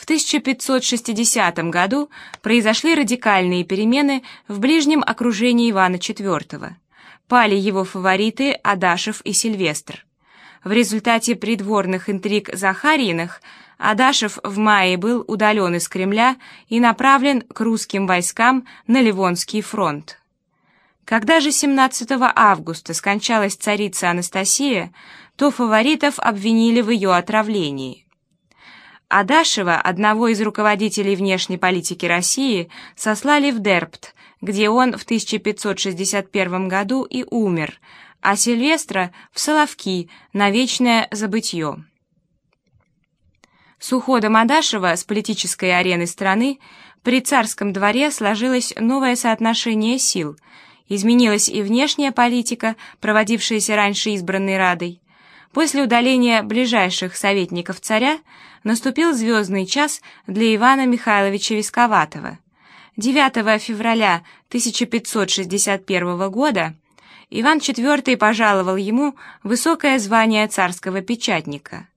В 1560 году произошли радикальные перемены в ближнем окружении Ивана IV. Пали его фавориты Адашев и Сильвестр. В результате придворных интриг Захариных Адашев в мае был удален из Кремля и направлен к русским войскам на Ливонский фронт. Когда же 17 августа скончалась царица Анастасия, то фаворитов обвинили в ее отравлении. Адашева, одного из руководителей внешней политики России, сослали в Дерпт, где он в 1561 году и умер, а Сильвестра — в Соловки на вечное забытье. С уходом Адашева с политической арены страны при царском дворе сложилось новое соотношение сил, изменилась и внешняя политика, проводившаяся раньше избранной Радой, После удаления ближайших советников царя наступил звездный час для Ивана Михайловича Висковатого. 9 февраля 1561 года Иван IV пожаловал ему высокое звание царского печатника.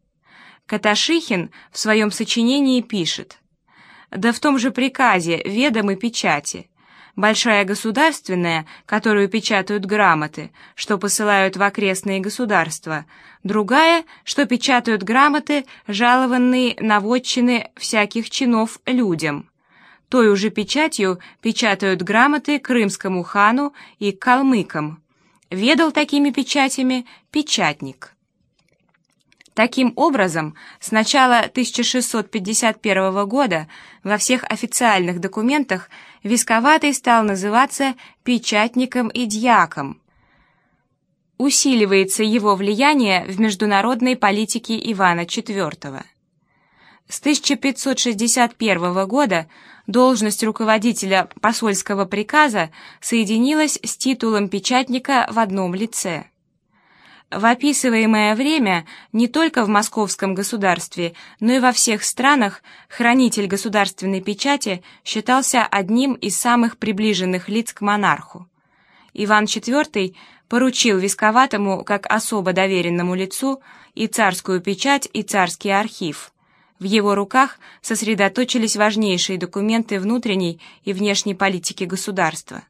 Каташихин в своем сочинении пишет «Да в том же приказе ведомы печати» большая государственная, которую печатают грамоты, что посылают в окрестные государства, другая, что печатают грамоты, жалованные на вотчины всяких чинов людям. Той уже печатью печатают грамоты крымскому хану и калмыкам. Ведал такими печатями печатник. Таким образом, с начала 1651 года во всех официальных документах Висковатый стал называться печатником и дьяком. Усиливается его влияние в международной политике Ивана IV. С 1561 года должность руководителя посольского приказа соединилась с титулом печатника в одном лице. В описываемое время не только в московском государстве, но и во всех странах хранитель государственной печати считался одним из самых приближенных лиц к монарху. Иван IV поручил Висковатому как особо доверенному лицу и царскую печать, и царский архив. В его руках сосредоточились важнейшие документы внутренней и внешней политики государства.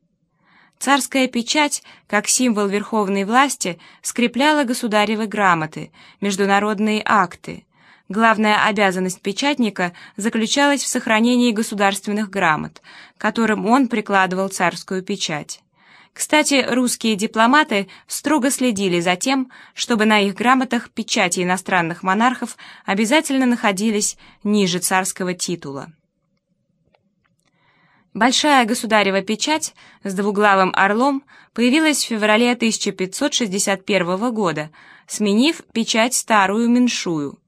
Царская печать, как символ верховной власти, скрепляла государевы грамоты, международные акты. Главная обязанность печатника заключалась в сохранении государственных грамот, которым он прикладывал царскую печать. Кстати, русские дипломаты строго следили за тем, чтобы на их грамотах печати иностранных монархов обязательно находились ниже царского титула. Большая государева печать с двуглавым орлом появилась в феврале 1561 года, сменив печать старую меньшую.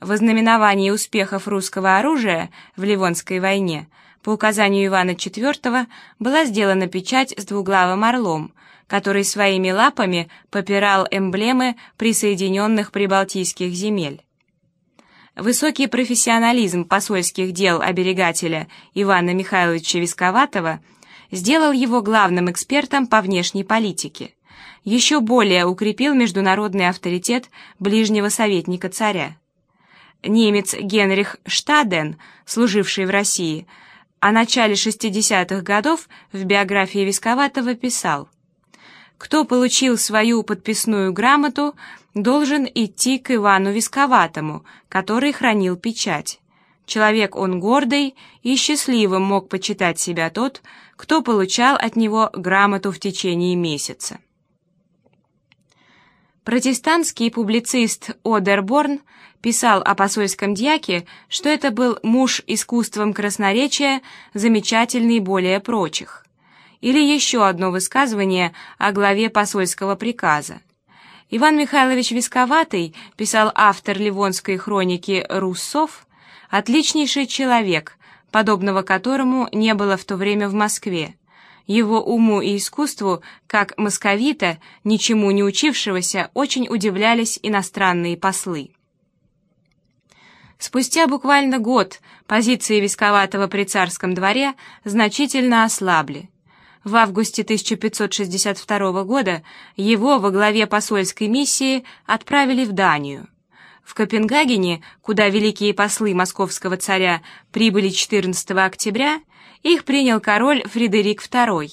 В ознаменовании успехов русского оружия в Ливонской войне по указанию Ивана IV была сделана печать с двуглавым орлом, который своими лапами попирал эмблемы присоединенных прибалтийских земель. Высокий профессионализм посольских дел оберегателя Ивана Михайловича Висковатого сделал его главным экспертом по внешней политике, еще более укрепил международный авторитет ближнего советника царя. Немец Генрих Штаден, служивший в России, о начале 60-х годов в биографии Висковатого писал «Кто получил свою подписную грамоту, должен идти к Ивану Висковатому, который хранил печать. Человек он гордый и счастливым мог почитать себя тот, кто получал от него грамоту в течение месяца. Протестантский публицист Одерборн писал о посольском дьяке, что это был муж искусством красноречия, замечательный более прочих. Или еще одно высказывание о главе посольского приказа. Иван Михайлович Висковатый, писал автор Ливонской хроники Руссов, отличнейший человек, подобного которому не было в то время в Москве. Его уму и искусству, как московита, ничему не учившегося, очень удивлялись иностранные послы. Спустя буквально год позиции Висковатого при царском дворе значительно ослабли. В августе 1562 года его во главе посольской миссии отправили в Данию. В Копенгагене, куда великие послы московского царя прибыли 14 октября, их принял король Фредерик II.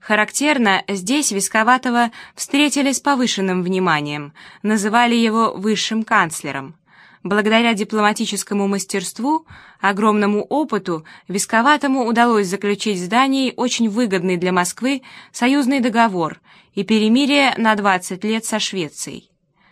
Характерно, здесь Висковатого встретили с повышенным вниманием, называли его высшим канцлером. Благодаря дипломатическому мастерству, огромному опыту, Висковатому удалось заключить с Данией очень выгодный для Москвы союзный договор и перемирие на 20 лет со Швецией.